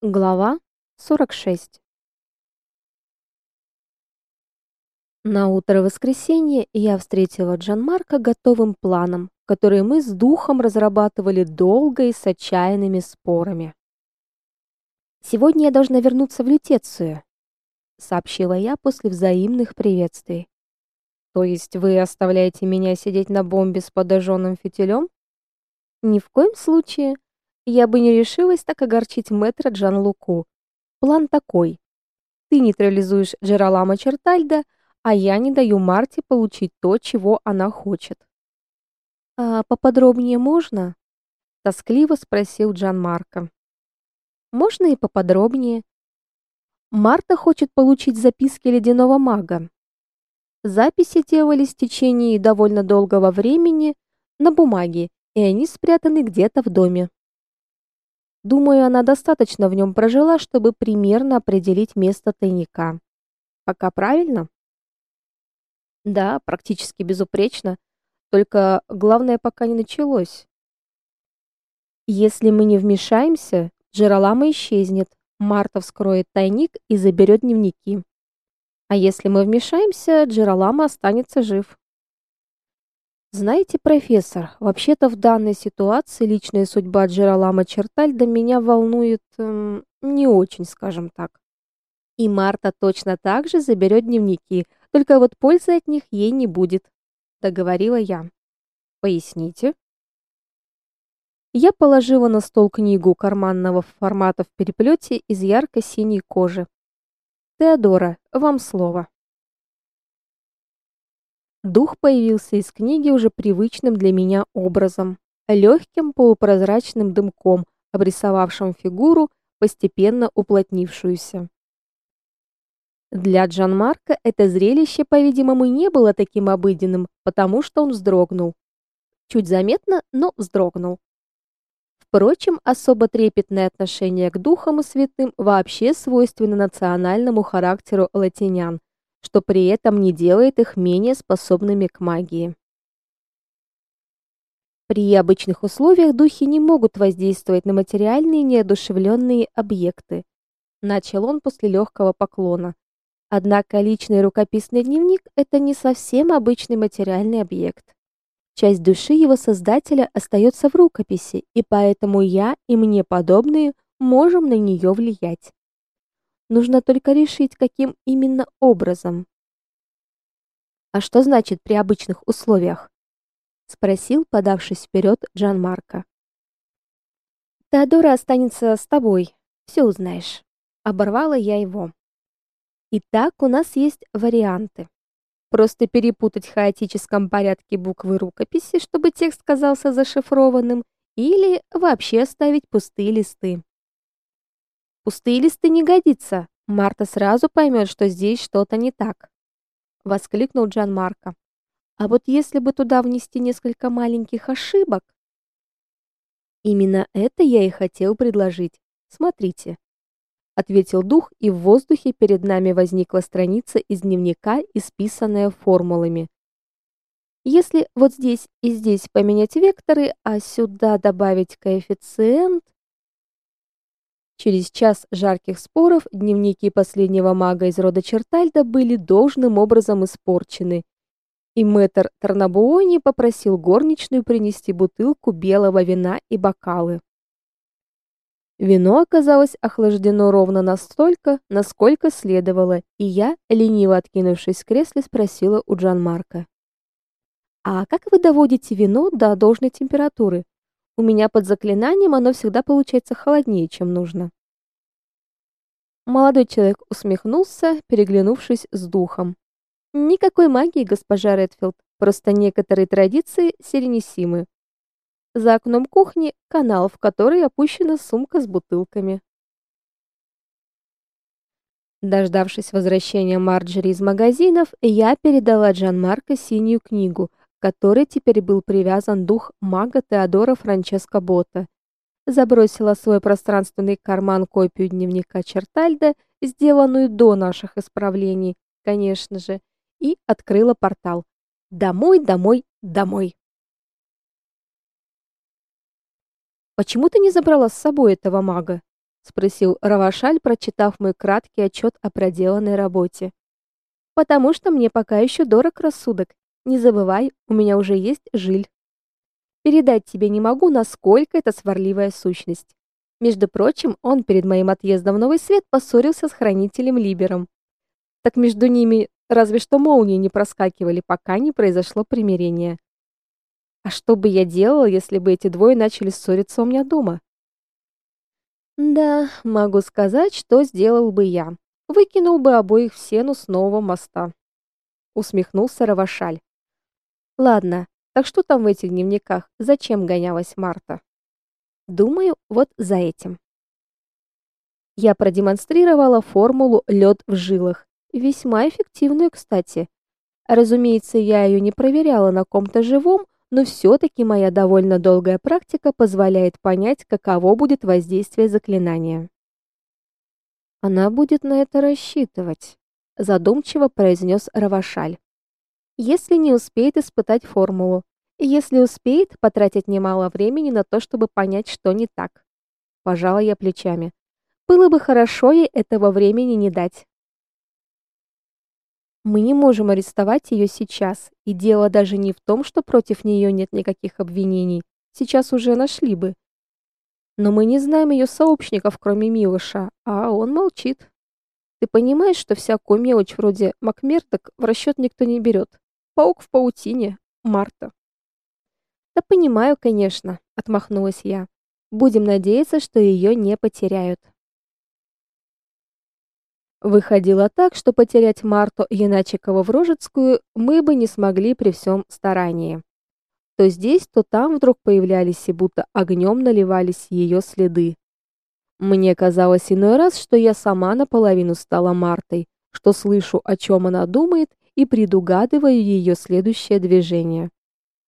Глава 46. На утро воскресенья я встретила Джанмарка готовым планом, который мы с духом разрабатывали долго и с отчаянными спорами. Сегодня я должна вернуться в Лютецию, сообщила я после взаимных приветствий. То есть вы оставляете меня сидеть на бомбе с подожженным фитилем? Ни в коем случае. Я бы не решилась так огорчить мэтра Джанлуку. План такой: ты нейтрализуешь Джералама Чертальда, а я не даю Марте получить то, чего она хочет. А поподробнее можно? тоскливо спросил Джан Марко. Можно и поподробнее. Марта хочет получить записки ледяного мага. Записи делались в течение довольно долгого времени на бумаге, и они спрятаны где-то в доме. Думаю, она достаточно в нем прожила, чтобы примерно определить место тайника. Пока правильно? Да, практически безупречно. Только главное пока не началось. Если мы не вмешаемся, Джералама исчезнет. Марта вскроет тайник и заберет дневники. А если мы вмешаемся, Джералама останется жив. Знаете, профессор, вообще-то в данной ситуации личная судьба Джералама Чертальда меня волнует эм, не очень, скажем так. И Марта точно так же заберет дневники, только вот пользы от них ей не будет, договорила я. Поясните. Я положила на стол книгу карманного формата в переплете из ярко-синей кожи. Теодора, вам слово. Дух появился из книги уже привычным для меня образом, легким полупрозрачным дымком, обрисовавшим фигуру, постепенно уплотнившуюся. Для Джанмарка это зрелище, по-видимому, не было таким обыденным, потому что он вздрогнул. Чуть заметно, но вздрогнул. Впрочем, особо трепетное отношение к духам и святым вообще свойственно национальному характеру латинян, что при этом не делает их менее способными к магии. При обычных условиях духи не могут воздействовать на материальные неодушевленные объекты. Начал он после легкого поклона. Однако личный рукописный дневник это не совсем обычный материальный объект. Часть души его создателя остается в рукописи, и поэтому я и мне подобные можем на нее влиять. Нужно только решить, каким именно образом. А что значит при обычных условиях? спросил, подавшись вперед, Джан Марко. Теодора останется с тобой, все узнаешь. Оборвала я его. Итак, у нас есть варианты. Просто перепутать в хаотическом порядке буквы рукописи, чтобы текст казался зашифрованным, или вообще оставить пустые листы. Пустые не годится. Марта сразу поймет, что здесь что-то не так, воскликнул Джан Марко. А вот если бы туда внести несколько маленьких ошибок? Именно это я и хотел предложить. Смотрите, ответил дух, и в воздухе перед нами возникла страница из дневника, исписанная формулами. Если вот здесь и здесь поменять векторы, а сюда добавить коэффициент, Через час жарких споров дневники последнего мага из рода Чертальда были должным образом испорчены. И мэтр Тарнабуони попросил горничную принести бутылку белого вина и бокалы. Вино оказалось охлаждено ровно настолько, насколько следовало, и я, лениво откинувшись в кресле, спросила у Джан-Марка: "А как вы доводите вино до должной температуры? У меня под заклинанием оно всегда получается холоднее, чем нужно. Молодой человек усмехнулся, переглянувшись с духом. Никакой магии, госпожа Редфилд, просто некоторые традиции серенissимы. За окном кухни канал, в который опущена сумка с бутылками. Дождавшись возвращения Марджери из магазинов, я передала Джан-Марко синюю книгу, которой теперь был привязан дух мага Теодора Франческо Бота. Забросила в свой пространственный карман копию дневника Чертальда, сделанную до наших исправлений, конечно же, и открыла портал. Домой, домой, домой. Почему ты не забрала с собой этого мага? спросил Равашаль, прочитав мой краткий отчет о проделанной работе. Потому что мне пока еще дорог рассудок. Не забывай, у меня уже есть жиль. Передать тебе не могу, насколько это сварливая сущность. Между прочим, он перед моим отъездом в Новый Свет поссорился с хранителем Либером. Так между ними разве что молнии не проскакивали, пока не произошло примирение. А что бы я делала, если бы эти двое начали ссориться у меня дома? Да, могу сказать, что сделал бы я. Выкинул бы обоих в сену с нового моста. Усмехнулся Равашаль. Ладно, так что там в этих дневниках? Зачем гонялась Марта? Думаю, вот за этим. Я продемонстрировала формулу лед в жилах, весьма эффективную, кстати. Разумеется, я ее не проверяла на ком-то живом, но все таки моя довольно долгая практика позволяет понять, каково будет воздействие заклинания. Она будет на это рассчитывать, задумчиво произнес Равашаль. Если не успеет испытать формулу, и если успеет, потратить немало времени на то, чтобы понять, что не так. Пожала я плечами. Было бы хорошо ей этого времени не дать. Мы не можем арестовать ее сейчас, и дело даже не в том, что против нее нет никаких обвинений. Сейчас уже нашли бы. Но мы не знаем ее сообщников, кроме Милоша, а он молчит. Ты понимаешь, что всякую мелочь вроде Макмерток в расчет никто не берет. Паук в паутине. Марта. Да понимаю, конечно, отмахнулась я. Будем надеяться, что ее не потеряют. Выходило так, что потерять Марту Яначикову в Рожецкую мы бы не смогли при всем старании. То здесь, то там вдруг появлялись и будто огнем наливались ее следы. Мне казалось иной раз, что я сама наполовину стала Мартой, что слышу, о чем она думает, и предугадываю ее следующее движение.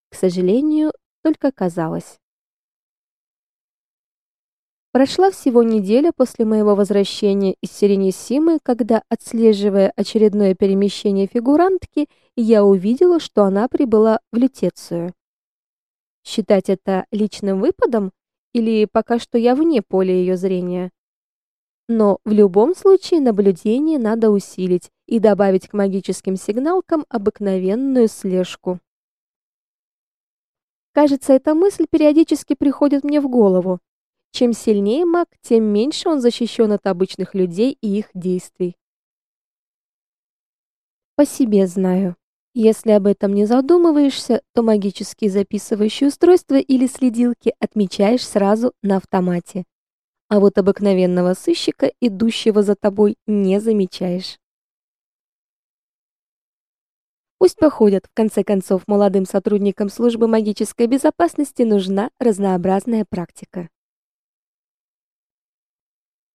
К сожалению, только казалось. Прошла всего неделя после моего возвращения из Сиренисимы, когда, отслеживая очередное перемещение фигурантки, я увидела, что она прибыла в Лютецию. Считать это личным выпадом или пока что я вне поля ее зрения? Но в любом случае наблюдение надо усилить и добавить к магическим сигналкам обыкновенную слежку. Кажется, эта мысль периодически приходит мне в голову. Чем сильнее маг, тем меньше он защищен от обычных людей и их действий. По себе знаю. Если об этом не задумываешься, то магические записывающие устройства или следилки отмечаешь сразу на автомате. А вот обыкновенного сыщика, идущего за тобой, не замечаешь. Пусть походят, в конце концов, молодым сотрудникам службы магической безопасности нужна разнообразная практика.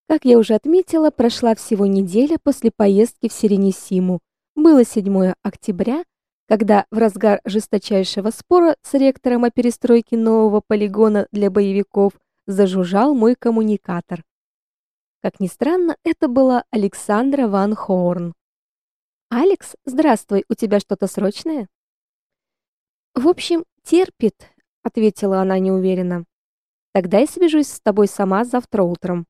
Как я уже отметила, прошла всего неделя после поездки в Сиренисиму. Было 7 октября, когда в разгар жесточайшего спора с ректором о перестройке нового полигона для боевиков зажужжал мой коммуникатор. Как ни странно, это была Александра Ван Хорн. Алекс, здравствуй. У тебя что-то срочное? В общем, терпит, ответила она неуверенно. Тогда я свяжусь с тобой сама завтра утром,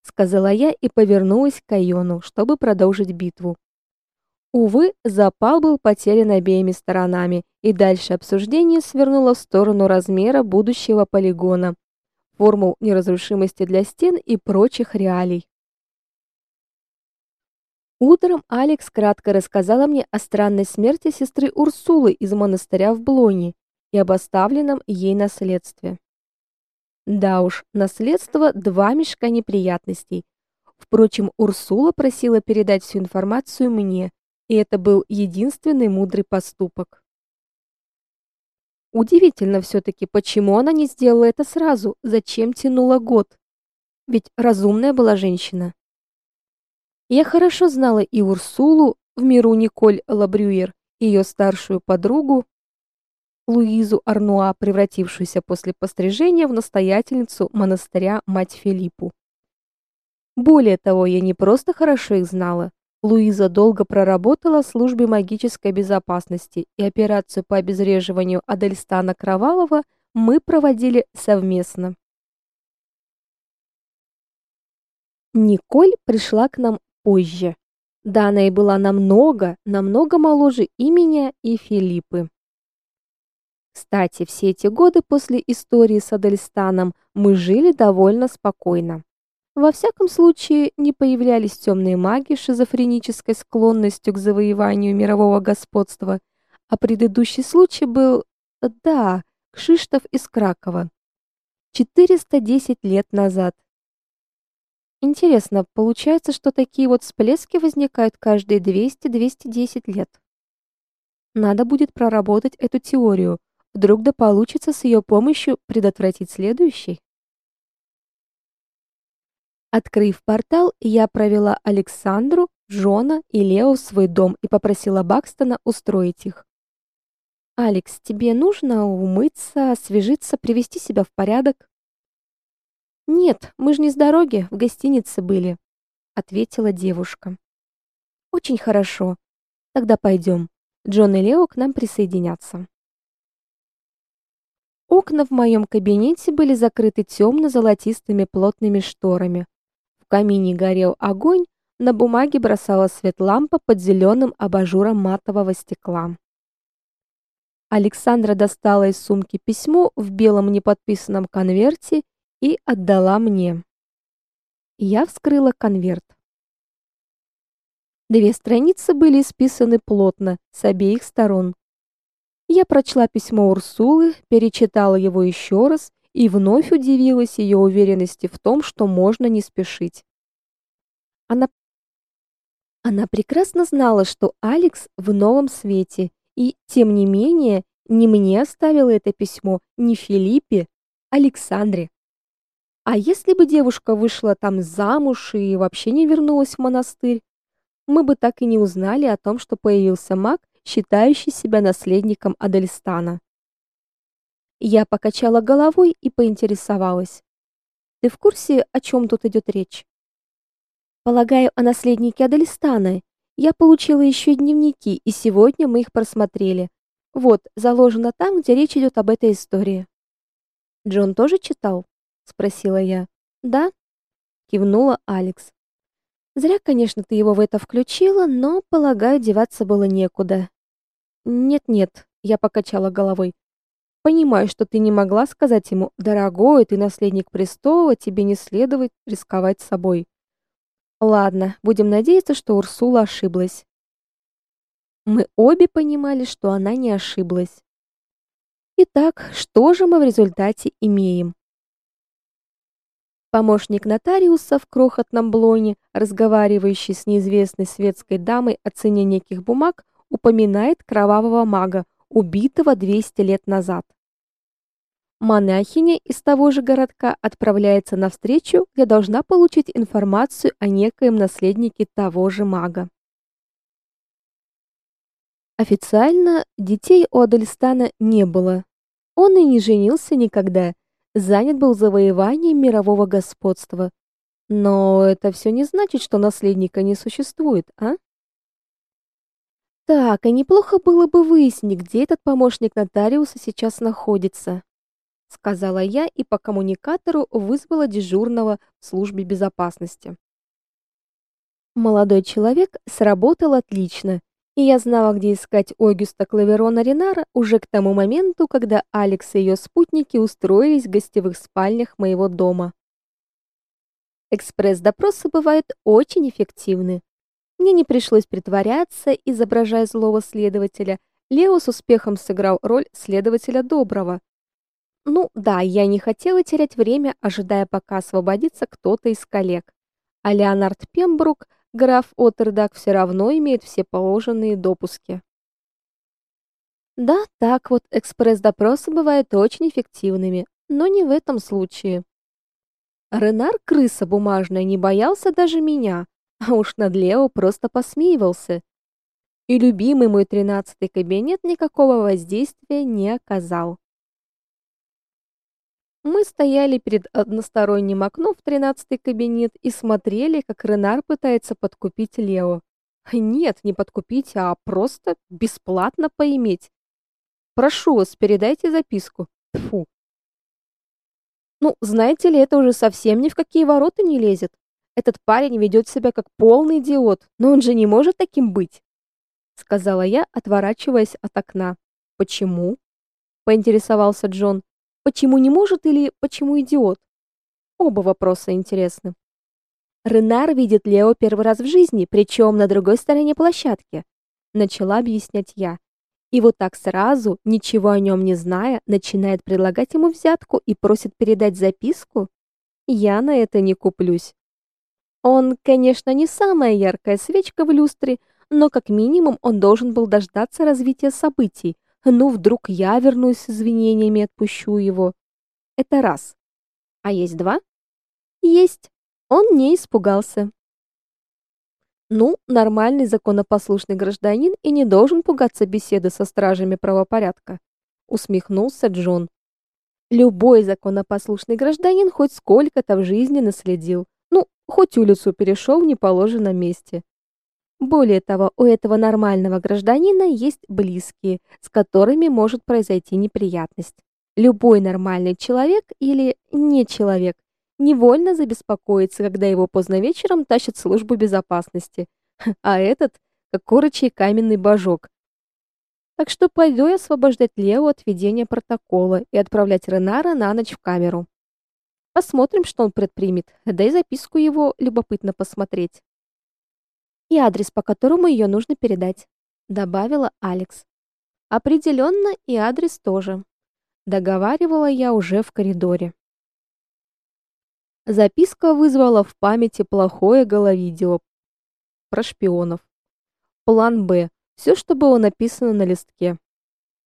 сказала я и повернулась к Айону, чтобы продолжить битву. Увы, запал был потерян обеими сторонами, и дальше обсуждение свернуло в сторону размера будущего полигона, формул неразрушимости для стен и прочих реалий. Утром Алекс кратко рассказала мне о странной смерти сестры Урсулы из монастыря в Блоне и об оставленном ей наследстве. Да уж, наследство два мешка неприятностей. Впрочем, Урсула просила передать всю информацию мне, и это был единственный мудрый поступок. Удивительно все таки почему она не сделала это сразу, зачем тянула год? Ведь разумная была женщина. Я хорошо знала и Урсулу, в миру Николь Лабрюер, ее старшую подругу Луизу Арнуа, превратившуюся после пострижения в настоятельницу монастыря Мать Филиппу. Более того, я не просто хорошо их знала. Луиза долго проработала в службе магической безопасности, и операцию по обезвреживанию Адельстана Кровавого мы проводили совместно. Николь пришла к нам позже. Да, она и была намного, намного моложе и меня, и Филиппы. Кстати, все эти годы после истории с Адельстаном мы жили довольно спокойно. Во всяком случае, не появлялись темные маги с шизофренической склонностью к завоеванию мирового господства, а предыдущий случай был, да, Кшиштоф из Кракова. 410 лет назад. Интересно, получается, что такие вот всплески возникают каждые 200-210 лет. Надо будет проработать эту теорию, Вдруг да получится с ее помощью предотвратить следующий. Открыв портал, я провела Александру, Джона и Лео в свой дом и попросила Бакстона устроить их. Алекс, тебе нужно умыться, освежиться, привести себя в порядок. Нет, мы же не с дороги, в гостинице были, ответила девушка. Очень хорошо. Тогда пойдем. Джон и Лео к нам присоединятся. Окна в моем кабинете были закрыты темно золотистыми плотными шторами. В камине горел огонь, на бумаге бросала свет лампа под зеленым абажуром матового стекла. Александра достала из сумки письмо в белом неподписанном конверте и отдала мне. Я вскрыла конверт. Две страницы были исписаны плотно с обеих сторон. Я прочла письмо Урсулы, перечитала его еще раз и вновь удивилась ее уверенности в том, что можно не спешить. Она она прекрасно знала, что Алекс в новом свете, и тем не менее не мне оставила это письмо, не Филиппе, Александре. А если бы девушка вышла там замуж и вообще не вернулась в монастырь, мы бы так и не узнали о том, что появился маг считающий себя наследником Адельстана. Я покачала головой и поинтересовалась: "Ты в курсе, о чем тут идет речь?" "Полагаю, о наследнике Адельстана. Я получила еще дневники, и сегодня мы их просмотрели. Вот, заложено там, где речь идет об этой истории". "Джон тоже читал?" Спросила я. "Да?" кивнула Алекс. Зря, конечно, ты его в это включила, но, полагаю, деваться было некуда. Нет-нет, я покачала головой. Понимаю, что ты не могла сказать ему: "Дорогой, ты наследник престола, тебе не следует рисковать собой". Ладно, будем надеяться, что Урсула ошиблась. Мы обе понимали, что она не ошиблась. Итак, что же мы в результате имеем? Помощник нотариуса в крохотном блоне, разговаривающий с неизвестной светской дамой о цене неких бумаг, упоминает кровавого мага, убитого 200 лет назад. Монахиня из того же городка отправляется на встречу, где должна получить информацию о некоем наследнике того же мага. Официально детей у Адельстана не было. Он и не женился никогда, занят был завоеванием мирового господства. Но это все не значит, что наследника не существует, а? Так, и неплохо было бы выяснить, где этот помощник нотариуса сейчас находится, сказала я и по коммуникатору вызвала дежурного в службе безопасности. Молодой человек сработал отлично, и я знала, где искать Огюста Клаверона Ренара уже к тому моменту, когда Алекс и ее спутники устроились в гостевых спальнях моего дома. Экспресс-допросы бывают очень эффективны. Мне не пришлось притворяться, изображая злого следователя. Лео с успехом сыграл роль следователя доброго. Ну, да, я не хотела терять время, ожидая, пока освободится кто-то из коллег. А Леонард Пембрук, граф Оттердак, все равно имеет все положенные допуски. Да, так вот экспресс-допросы бывают очень эффективными, но не в этом случае. Ренар крыса бумажная не боялся даже меня, а уж над Лео просто посмеивался. И любимый мой тринадцатый кабинет никакого воздействия не оказал. Мы стояли перед односторонним окном в тринадцатый кабинет и смотрели, как Ренар пытается подкупить Лео. Нет, не подкупить, а просто бесплатно поиметь. Прошу вас, передайте записку. Фу. Ну, знаете ли, это уже совсем ни в какие ворота не лезет. Этот парень ведет себя как полный идиот, но он же не может таким быть, сказала я, отворачиваясь от окна. Почему? поинтересовался Джон. Почему не может или почему идиот? Оба вопроса интересны. Ренар видит Лео первый раз в жизни, причем на другой стороне площадки, начала объяснять я. И вот так сразу, ничего о нем не зная, начинает предлагать ему взятку и просит передать записку? Я на это не куплюсь. Он, конечно, не самая яркая свечка в люстре, но как минимум он должен был дождаться развития событий. Ну, вдруг я вернусь с извинениями отпущу его. Это раз. А есть два? Есть. Он не испугался. Ну, нормальный законопослушный гражданин и не должен пугаться беседы со стражами правопорядка, усмехнулся Джон. Любой законопослушный гражданин хоть сколько-то в жизни наследил. Ну, хоть улицу перешел в неположенном месте. Более того, у этого нормального гражданина есть близкие, с которыми может произойти неприятность. Любой нормальный человек или не человек невольно забеспокоится, когда его поздно вечером тащат в службу безопасности. А этот как корочий каменный божок. Так что пойду я освобождать Лео от ведения протокола и отправлять Ренара на ночь в камеру. Посмотрим, что он предпримет. Да и записку его любопытно посмотреть. И адрес, по которому ее нужно передать, добавила Алекс. Определенно и адрес тоже. Договаривала я уже в коридоре. Записка вызвала в памяти плохое головидео про шпионов. План Б. Все, что было написано на листке.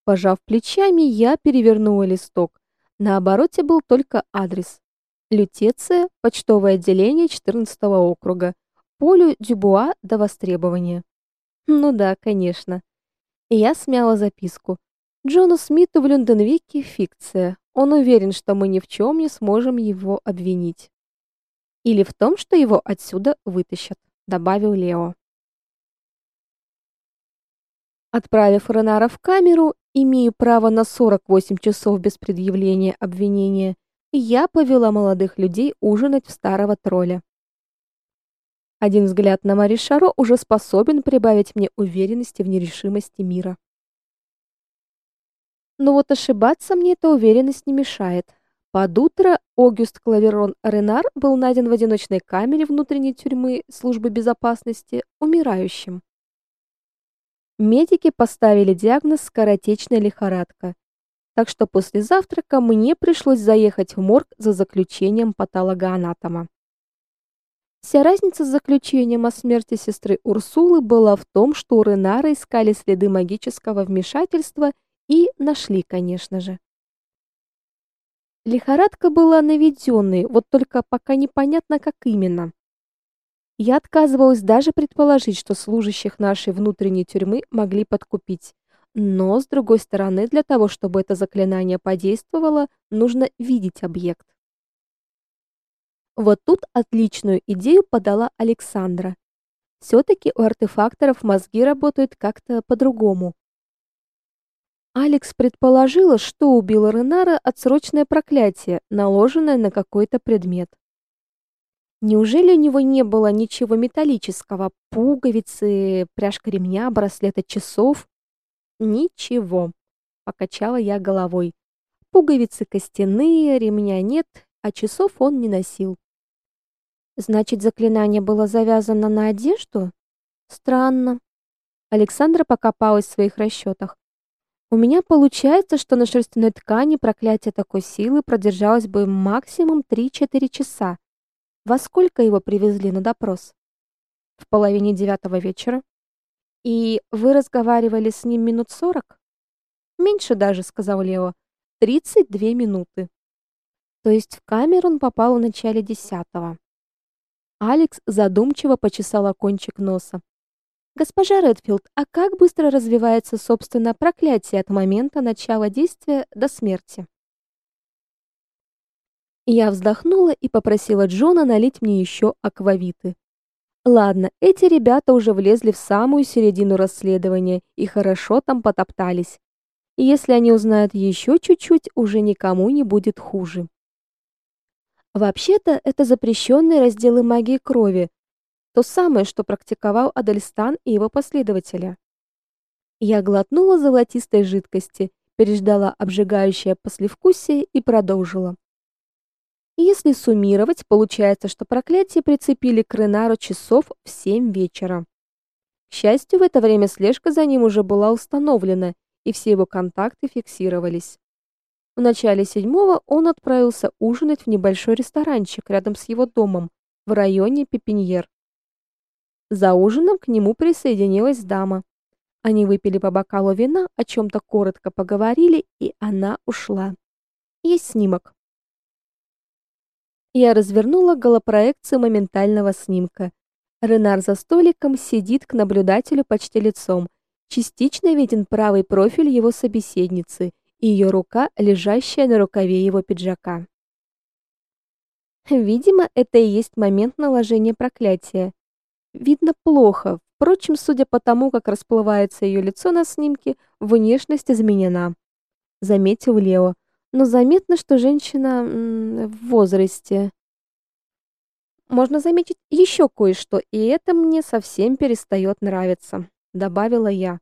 Пожав плечами, я перевернула листок. На обороте был только адрес. Лютеция, почтовое отделение 14 округа. Полю Дюбуа до востребования. Ну да, конечно. И я смяла записку. Джону Смиту в Лондонвике фикция. Он уверен, что мы ни в чем не сможем его обвинить или в том, что его отсюда вытащат, добавил Лео. Отправив Ренара в камеру, имею право на 48 часов без предъявления обвинения, я повела молодых людей ужинать в старого тролля. Один взгляд на Мари Шаро уже способен прибавить мне уверенности в нерешимости мира. Но вот ошибаться мне эта уверенность не мешает. Под утро Огюст Клаверон Ренар был найден в одиночной камере внутренней тюрьмы службы безопасности умирающим. Медики поставили диагноз скоротечная лихорадка. Так что после завтрака мне пришлось заехать в морг за заключением патологоанатома. Вся разница с заключением о смерти сестры Урсулы была в том, что у Ренара искали следы магического вмешательства и нашли, конечно же. Лихорадка была наведенной, вот только пока непонятно, как именно. Я отказывалась даже предположить, что служащих нашей внутренней тюрьмы могли подкупить. Но, с другой стороны, для того, чтобы это заклинание подействовало, нужно видеть объект. Вот тут отличную идею подала Александра. все таки у артефакторов мозги работают как-то по-другому. Алекс предположила, что убило Ренара отсрочное проклятие, наложенное на какой-то предмет. Неужели у него не было ничего металлического: пуговицы, пряжка ремня, браслет от часов? Ничего. Покачала я головой. Пуговицы костяные, ремня нет, а часов он не носил. Значит, заклинание было завязано на одежду? Странно. Александра покопалась в своих расчетах. У меня получается, что на шерстяной ткани проклятие такой силы продержалось бы максимум 3-4 часа. Во сколько его привезли на допрос? В половине девятого вечера. И вы разговаривали с ним минут сорок? Меньше даже, сказал Лео. 32 минуты. То есть в камеру он попал в начале десятого. Алекс задумчиво почесала кончик носа. Госпожа Редфилд, а как быстро развивается собственно проклятие от момента начала действия до смерти? Я вздохнула и попросила Джона налить мне еще аквавиты. Ладно, эти ребята уже влезли в самую середину расследования и хорошо там потоптались. И если они узнают еще чуть-чуть, уже никому не будет хуже. Вообще-то это запрещенные разделы магии крови, то самое, что практиковал Адельстан и его последователи. Я глотнула золотистой жидкости, переждала обжигающее послевкусие и продолжила. Если суммировать, получается, что проклятие прицепили к Ренару часов в семь вечера. К счастью, в это время слежка за ним уже была установлена, и все его контакты фиксировались. В начале седьмого он отправился ужинать в небольшой ресторанчик рядом с его домом в районе Пепиньер. За ужином к нему присоединилась дама. Они выпили по бокалу вина, о чем то коротко поговорили, и она ушла. Есть снимок. Я развернула голопроекцию моментального снимка. Ренар за столиком сидит к наблюдателю почти лицом. Частично виден правый профиль его собеседницы и ее рука, лежащая на рукаве его пиджака. Видимо, это и есть момент наложения проклятия. Видно плохо. Впрочем, судя по тому, как расплывается ее лицо на снимке, внешность изменена. Заметил Лео. Но заметно, что женщина в возрасте. Можно заметить еще кое-что, и это мне совсем перестает нравиться, добавила я.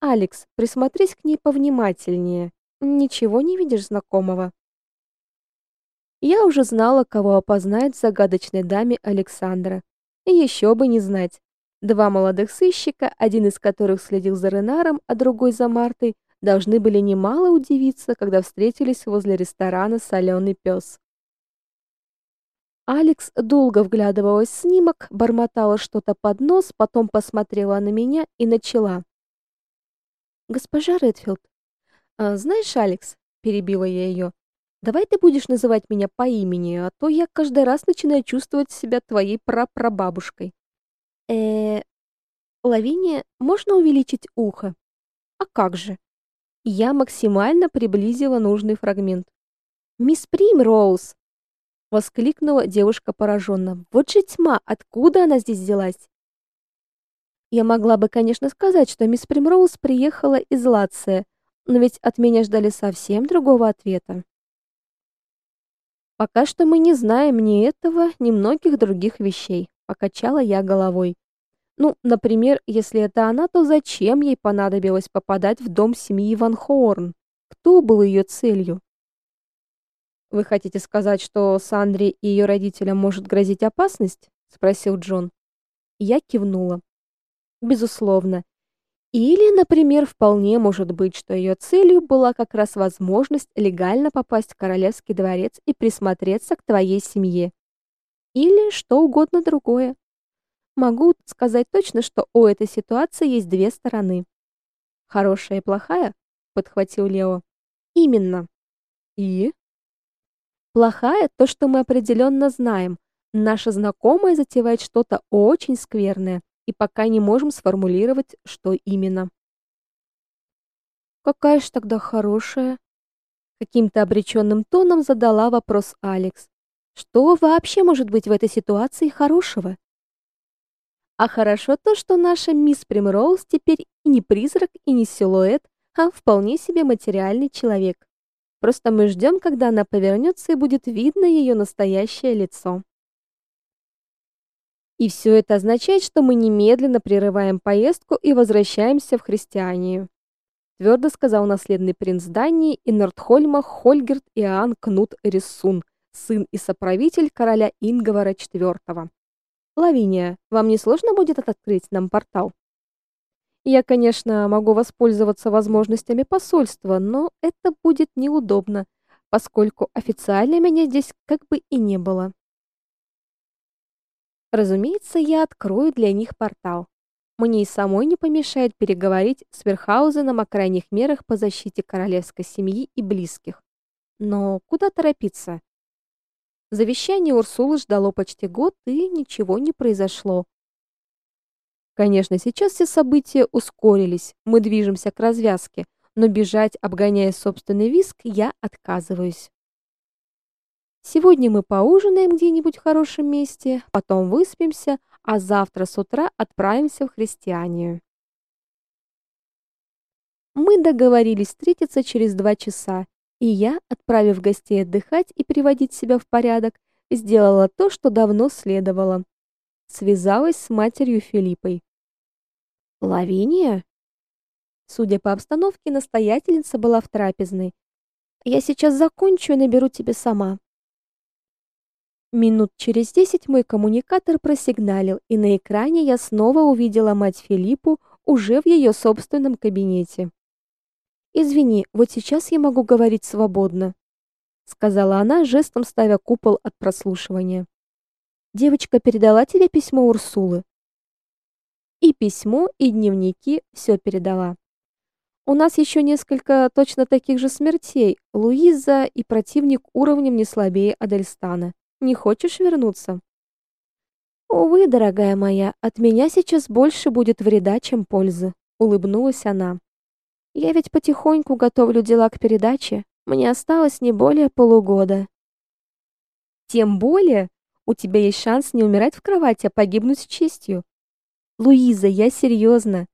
Алекс, присмотрись к ней повнимательнее. Ничего не видишь знакомого? Я уже знала, кого опознать в загадочной даме Александра. И еще бы не знать. Два молодых сыщика, один из которых следил за Ренаром, а другой за Мартой, должны были немало удивиться, когда встретились возле ресторана Соленый пес. Алекс долго вглядывалась в снимок, бормотала что-то под нос, потом посмотрела на меня и начала. Госпожа Редфилд, знаешь, Алекс, перебила я ее, Давай ты будешь называть меня по имени, а то я каждый раз начинаю чувствовать себя твоей прапрабабушкой. Э, Лавиния, можно увеличить ухо? А как же? Я максимально приблизила нужный фрагмент. Мисс Примроуз, воскликнула девушка пораженно. Вот же тьма, откуда она здесь взялась? Я могла бы, конечно, сказать, что мисс Примроуз приехала из Лация, но ведь от меня ждали совсем другого ответа. Пока что мы не знаем ни этого, ни многих других вещей, покачала я головой. Ну, например, если это она, то зачем ей понадобилось попадать в дом семьи Ван Хорн? Кто был ее целью? Вы хотите сказать, что Сандре и ее родителям может грозить опасность? спросил Джон. Я кивнула. Безусловно. Или, например, вполне может быть, что ее целью была как раз возможность легально попасть в королевский дворец и присмотреться к твоей семье. Или что угодно другое. Могу сказать точно, что у этой ситуации есть две стороны. Хорошая и плохая, подхватил Лео. Именно. И плохая то, что мы определенно знаем. Наша знакомая затевает что-то очень скверное и пока не можем сформулировать, что именно. Какая ж тогда хорошая? Каким-то обреченным тоном задала вопрос Алекс. Что вообще может быть в этой ситуации хорошего? А хорошо то, что наша мисс Примроуз теперь и не призрак, и не силуэт, а вполне себе материальный человек. Просто мы ждем, когда она повернется и будет видно ее настоящее лицо. И все это означает, что мы немедленно прерываем поездку и возвращаемся в Христианию, твердо сказал наследный принц Дании и Нордхольма Хольгерт Иоанн Кнут Рисун, сын и соправитель короля Ингвара IV. Лавиния, вам не сложно будет открыть нам портал? Я, конечно, могу воспользоваться возможностями посольства, но это будет неудобно, поскольку официально меня здесь как бы и не было. Разумеется, я открою для них портал. Мне и самой не помешает переговорить с Верхаузеном о крайних мерах по защите королевской семьи и близких. Но куда торопиться? Завещание Урсулы ждало почти год, и ничего не произошло. Конечно, сейчас все события ускорились. Мы движемся к развязке, но бежать, обгоняя собственный виск, я отказываюсь. Сегодня мы поужинаем где-нибудь в хорошем месте, потом выспимся, а завтра с утра отправимся в Христианию. Мы договорились встретиться через два часа, и я, отправив гостей отдыхать и приводить себя в порядок, сделала то, что давно следовало. Связалась с матерью Филиппой. Лавиния? Судя по обстановке, настоятельница была в трапезной. Я сейчас закончу и наберу тебе сама. Минут через десять мой коммуникатор просигналил, и на экране я снова увидела мать Филиппу уже в ее собственном кабинете. Извини, вот сейчас я могу говорить свободно, сказала она, жестом ставя купол от прослушивания. Девочка передала тебе письмо Урсулы. И письмо, и дневники все передала. У нас еще несколько точно таких же смертей. Луиза и противник уровнем не слабее Адельстана. Не хочешь вернуться? Увы, дорогая моя, от меня сейчас больше будет вреда, чем пользы, улыбнулась она. Я ведь потихоньку готовлю дела к передаче. Мне осталось не более полугода. Тем более, у тебя есть шанс не умирать в кровати, а погибнуть с честью. Луиза, я серьезно.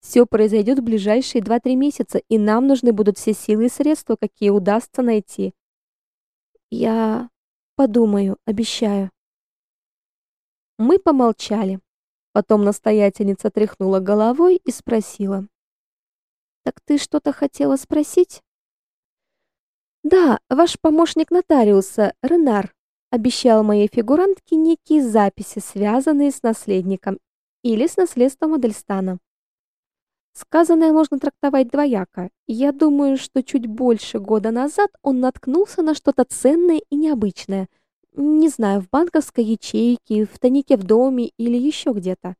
Все произойдет в ближайшие 2-3 месяца, и нам нужны будут все силы и средства, какие удастся найти. Я подумаю, обещаю. Мы помолчали. Потом настоятельница тряхнула головой и спросила: "Так ты что-то хотела спросить?" "Да, ваш помощник нотариуса Ренар обещал моей фигурантке некие записи, связанные с наследником или с наследством Адельстана. Сказанное можно трактовать двояко. Я думаю, что чуть больше года назад он наткнулся на что-то ценное и необычное. Не знаю, в банковской ячейке, в тайнике в доме или еще где-то.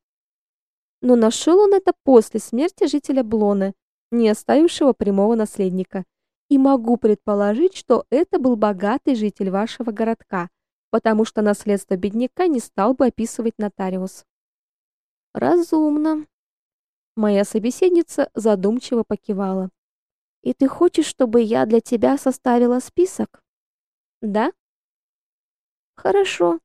Но нашел он это после смерти жителя Блоны, не оставившего прямого наследника. И могу предположить, что это был богатый житель вашего городка, потому что наследство бедняка не стал бы описывать нотариус. Разумно, Моя собеседница задумчиво покивала. И ты хочешь, чтобы я для тебя составила список? Да? Хорошо.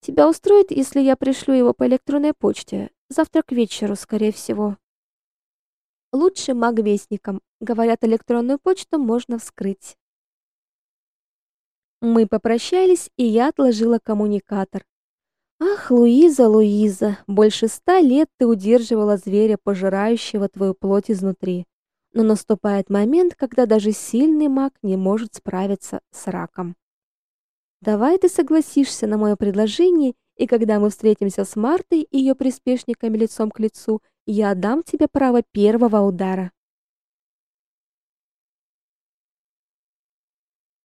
Тебя устроит, если я пришлю его по электронной почте? Завтра к вечеру, скорее всего. Лучше магвестникам. Говорят, электронную почту можно вскрыть. Мы попрощались, и я отложила коммуникатор. Ах, Луиза, Луиза, больше ста лет ты удерживала зверя, пожирающего твою плоть изнутри. Но наступает момент, когда даже сильный маг не может справиться с раком. Давай ты согласишься на мое предложение, и когда мы встретимся с Мартой и ее приспешниками лицом к лицу, я дам тебе право первого удара.